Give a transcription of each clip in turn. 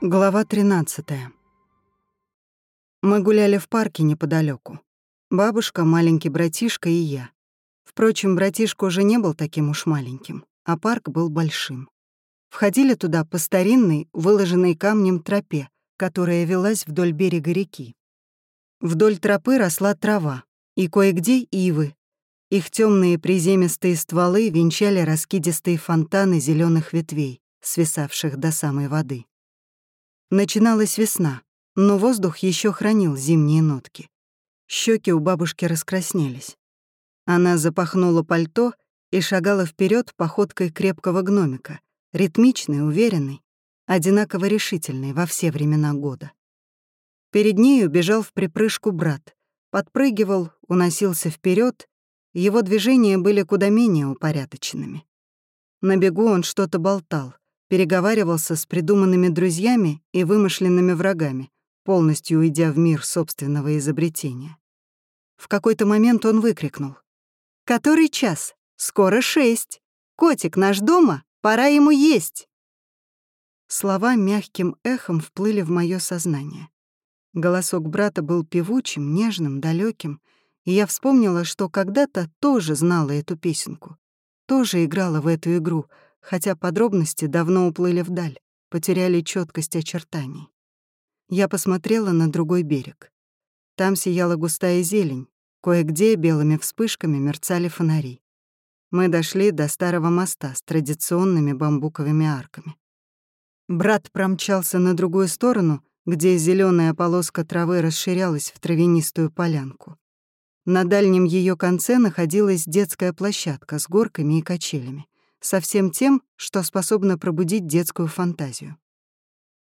Глава 13. Мы гуляли в парке неподалеку. Бабушка, маленький братишка и я. Впрочем, братишка уже не был таким уж маленьким, а парк был большим. Входили туда по старинной, выложенной камнем тропе, которая велась вдоль берега реки. Вдоль тропы росла трава, и кое-где ивы. Их темные приземистые стволы венчали раскидистые фонтаны зеленых ветвей, свисавших до самой воды. Начиналась весна, но воздух еще хранил зимние нотки. Щеки у бабушки раскраснелись. Она запахнула пальто и шагала вперед походкой крепкого гномика, ритмичной, уверенной, одинаково решительной во все времена года. Перед нею бежал в припрыжку брат, подпрыгивал, уносился вперед. его движения были куда менее упорядоченными. На бегу он что-то болтал, переговаривался с придуманными друзьями и вымышленными врагами, полностью уйдя в мир собственного изобретения. В какой-то момент он выкрикнул. «Который час? Скоро шесть! Котик наш дома? Пора ему есть!» Слова мягким эхом вплыли в мое сознание. Голосок брата был певучим, нежным, далеким, и я вспомнила, что когда-то тоже знала эту песенку, тоже играла в эту игру — хотя подробности давно уплыли вдаль, потеряли четкость очертаний. Я посмотрела на другой берег. Там сияла густая зелень, кое-где белыми вспышками мерцали фонари. Мы дошли до старого моста с традиционными бамбуковыми арками. Брат промчался на другую сторону, где зеленая полоска травы расширялась в травянистую полянку. На дальнем ее конце находилась детская площадка с горками и качелями со всем тем, что способно пробудить детскую фантазию.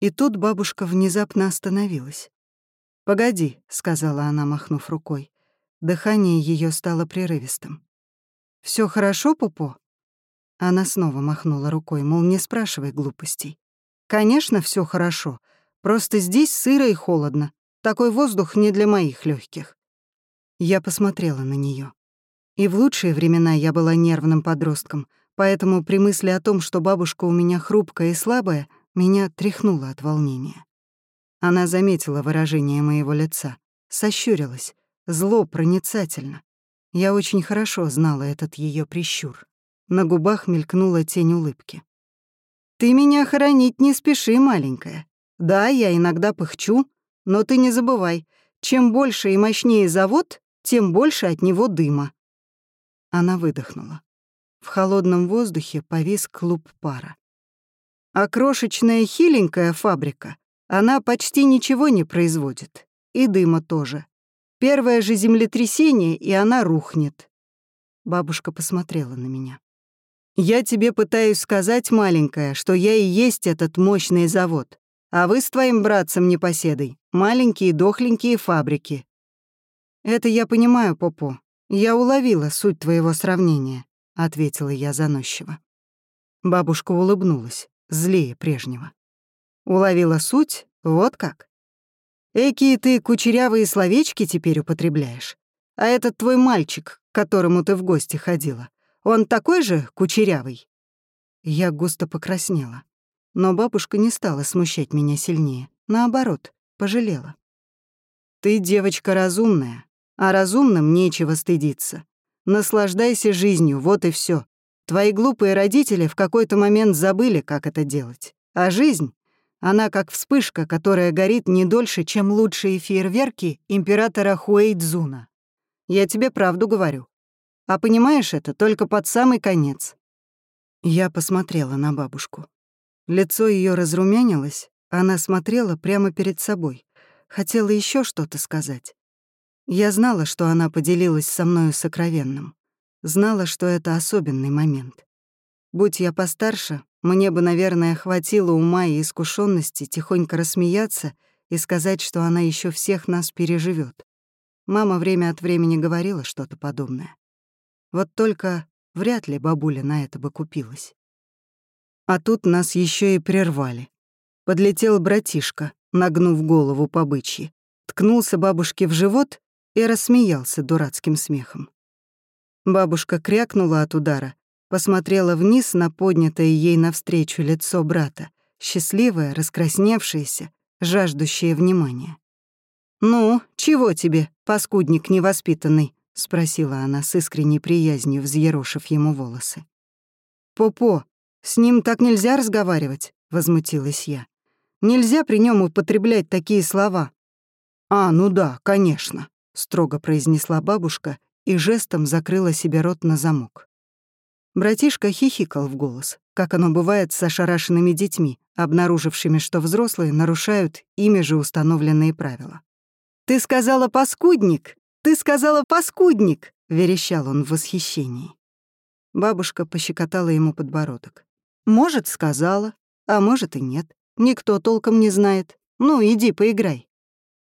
И тут бабушка внезапно остановилась. «Погоди», — сказала она, махнув рукой. Дыхание ее стало прерывистым. Все хорошо, Пупо?» Она снова махнула рукой, мол, не спрашивай глупостей. «Конечно, все хорошо. Просто здесь сыро и холодно. Такой воздух не для моих легких. Я посмотрела на нее. И в лучшие времена я была нервным подростком — поэтому при мысли о том, что бабушка у меня хрупкая и слабая, меня тряхнуло от волнения. Она заметила выражение моего лица, сощурилась, зло проницательно. Я очень хорошо знала этот ее прищур. На губах мелькнула тень улыбки. «Ты меня хоронить не спеши, маленькая. Да, я иногда пыхчу, но ты не забывай, чем больше и мощнее завод, тем больше от него дыма». Она выдохнула. В холодном воздухе повис клуб пара. А крошечная хиленькая фабрика, она почти ничего не производит. И дыма тоже. Первое же землетрясение, и она рухнет. Бабушка посмотрела на меня. «Я тебе пытаюсь сказать, маленькая, что я и есть этот мощный завод, а вы с твоим братцем-непоседой — маленькие дохленькие фабрики». «Это я понимаю, Попо. Я уловила суть твоего сравнения. — ответила я заносчиво. Бабушка улыбнулась, злее прежнего. Уловила суть? Вот как. Эки ты кучерявые словечки теперь употребляешь. А этот твой мальчик, к которому ты в гости ходила, он такой же кучерявый?» Я густо покраснела. Но бабушка не стала смущать меня сильнее. Наоборот, пожалела. «Ты девочка разумная, а разумным нечего стыдиться. Наслаждайся жизнью, вот и все. Твои глупые родители в какой-то момент забыли, как это делать. А жизнь, она как вспышка, которая горит не дольше, чем лучшие фейерверки императора Хуэйдзуна. Я тебе правду говорю. А понимаешь это только под самый конец. Я посмотрела на бабушку. Лицо ее разрумянилось, она смотрела прямо перед собой. Хотела еще что-то сказать. Я знала, что она поделилась со мною сокровенным. Знала, что это особенный момент. Будь я постарше, мне бы, наверное, хватило ума и искушенности тихонько рассмеяться и сказать, что она еще всех нас переживет. Мама время от времени говорила что-то подобное. Вот только вряд ли бабуля на это бы купилась. А тут нас еще и прервали. Подлетел братишка, нагнув голову по бычьи, ткнулся бабушке в живот и рассмеялся дурацким смехом. Бабушка крякнула от удара, посмотрела вниз на поднятое ей навстречу лицо брата, счастливое, раскрасневшееся, жаждущее внимания. «Ну, чего тебе, паскудник невоспитанный?» — спросила она с искренней приязнью, взъерошив ему волосы. «Попо, с ним так нельзя разговаривать», — возмутилась я. «Нельзя при нем употреблять такие слова». «А, ну да, конечно», — строго произнесла бабушка и жестом закрыла себе рот на замок. Братишка хихикал в голос, как оно бывает с ошарашенными детьми, обнаружившими, что взрослые нарушают ими же установленные правила. «Ты сказала паскудник! Ты сказала паскудник!» — верещал он в восхищении. Бабушка пощекотала ему подбородок. «Может, сказала, а может и нет. Никто толком не знает. Ну, иди, поиграй».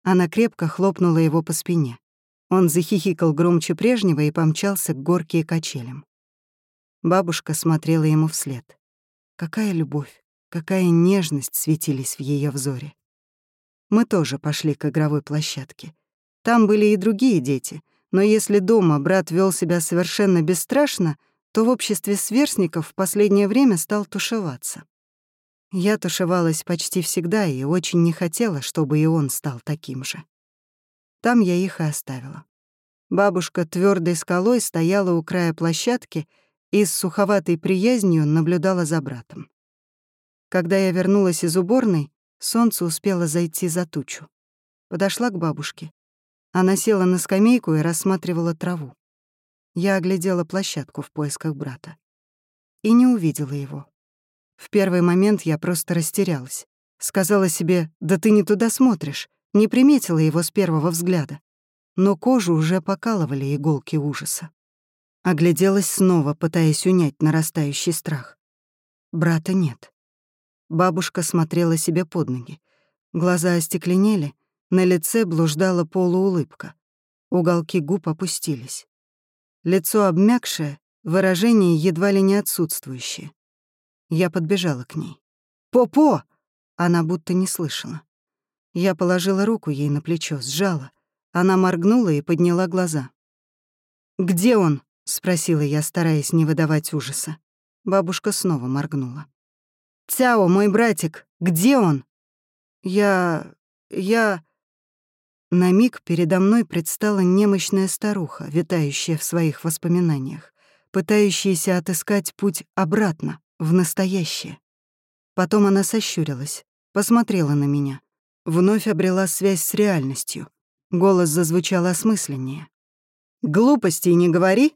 Она крепко хлопнула его по спине. Он захихикал громче прежнего и помчался к горке и качелям. Бабушка смотрела ему вслед. Какая любовь, какая нежность светились в ее взоре. Мы тоже пошли к игровой площадке. Там были и другие дети, но если дома брат вел себя совершенно бесстрашно, то в обществе сверстников в последнее время стал тушеваться. Я тушевалась почти всегда и очень не хотела, чтобы и он стал таким же. Там я их и оставила. Бабушка твердой скалой стояла у края площадки и с суховатой приязнью наблюдала за братом. Когда я вернулась из уборной, Солнце успело зайти за тучу. Подошла к бабушке. Она села на скамейку и рассматривала траву. Я оглядела площадку в поисках брата. И не увидела его. В первый момент я просто растерялась. Сказала себе, да ты не туда смотришь, не приметила его с первого взгляда. Но кожу уже покалывали иголки ужаса. Огляделась снова, пытаясь унять нарастающий страх. Брата нет. Бабушка смотрела себе под ноги. Глаза остекленели, на лице блуждала полуулыбка. Уголки губ опустились. Лицо обмякшее, выражение едва ли не отсутствующее. Я подбежала к ней. «По-по!» Она будто не слышала. Я положила руку ей на плечо, сжала. Она моргнула и подняла глаза. «Где он?» — спросила я, стараясь не выдавать ужаса. Бабушка снова моргнула. «Цяо, мой братик, где он?» «Я... я...» На миг передо мной предстала немощная старуха, витающая в своих воспоминаниях, пытающаяся отыскать путь обратно, в настоящее. Потом она сощурилась, посмотрела на меня, вновь обрела связь с реальностью. Голос зазвучал осмысленнее. «Глупостей не говори.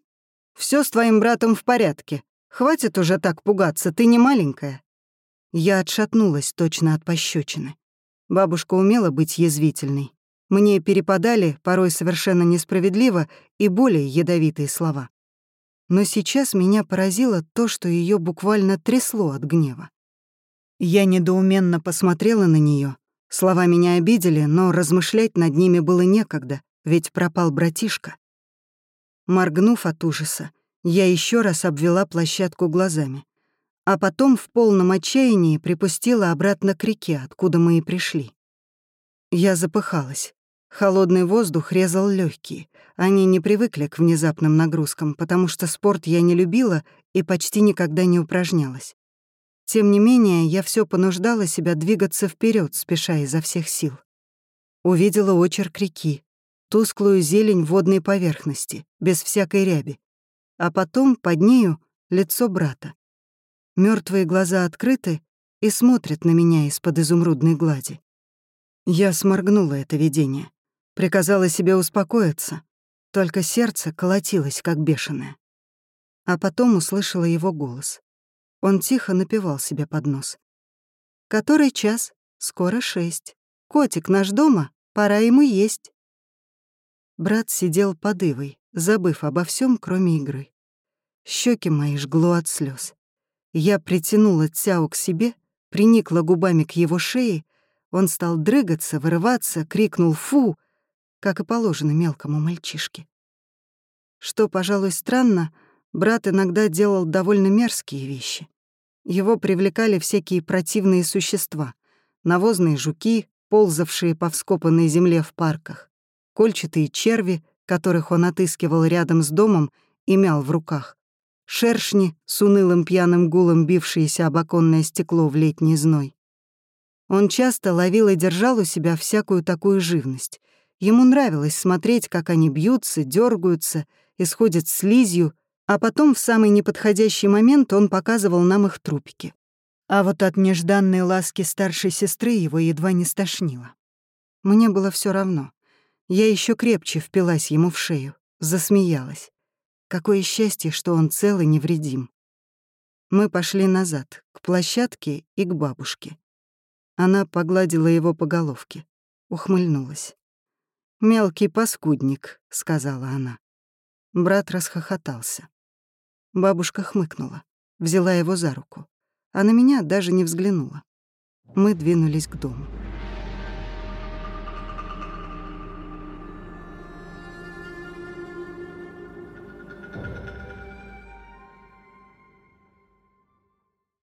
Все с твоим братом в порядке. Хватит уже так пугаться, ты не маленькая. Я отшатнулась точно от пощечины. Бабушка умела быть язвительной. Мне перепадали, порой совершенно несправедливо, и более ядовитые слова. Но сейчас меня поразило то, что ее буквально трясло от гнева. Я недоуменно посмотрела на нее. Слова меня обидели, но размышлять над ними было некогда, ведь пропал братишка. Моргнув от ужаса, я еще раз обвела площадку глазами а потом в полном отчаянии припустила обратно к реке, откуда мы и пришли. Я запыхалась. Холодный воздух резал легкие. Они не привыкли к внезапным нагрузкам, потому что спорт я не любила и почти никогда не упражнялась. Тем не менее, я все понуждала себя двигаться вперед, спеша изо всех сил. Увидела очерк реки, тусклую зелень водной поверхности, без всякой ряби. А потом под нею лицо брата. Мертвые глаза открыты и смотрят на меня из-под изумрудной глади. Я сморгнула это видение, приказала себе успокоиться, только сердце колотилось, как бешеное. А потом услышала его голос. Он тихо напевал себе под нос. «Который час? Скоро шесть. Котик наш дома, пора ему есть». Брат сидел под ивой, забыв обо всем, кроме игры. Щеки мои жгло от слез. Я притянула Цяо к себе, приникла губами к его шее, он стал дрыгаться, вырываться, крикнул «фу», как и положено мелкому мальчишке. Что, пожалуй, странно, брат иногда делал довольно мерзкие вещи. Его привлекали всякие противные существа, навозные жуки, ползавшие по вскопанной земле в парках, кольчатые черви, которых он отыскивал рядом с домом и мял в руках, шершни с унылым пьяным гулом бившиеся об оконное стекло в летний зной. Он часто ловил и держал у себя всякую такую живность. Ему нравилось смотреть, как они бьются, дергаются, исходят слизью, а потом в самый неподходящий момент он показывал нам их трупики. А вот от нежданной ласки старшей сестры его едва не стошнило. Мне было все равно. Я еще крепче впилась ему в шею, засмеялась. Какое счастье, что он цел и невредим. Мы пошли назад, к площадке и к бабушке. Она погладила его по головке, ухмыльнулась. «Мелкий паскудник», — сказала она. Брат расхохотался. Бабушка хмыкнула, взяла его за руку, а на меня даже не взглянула. Мы двинулись к дому.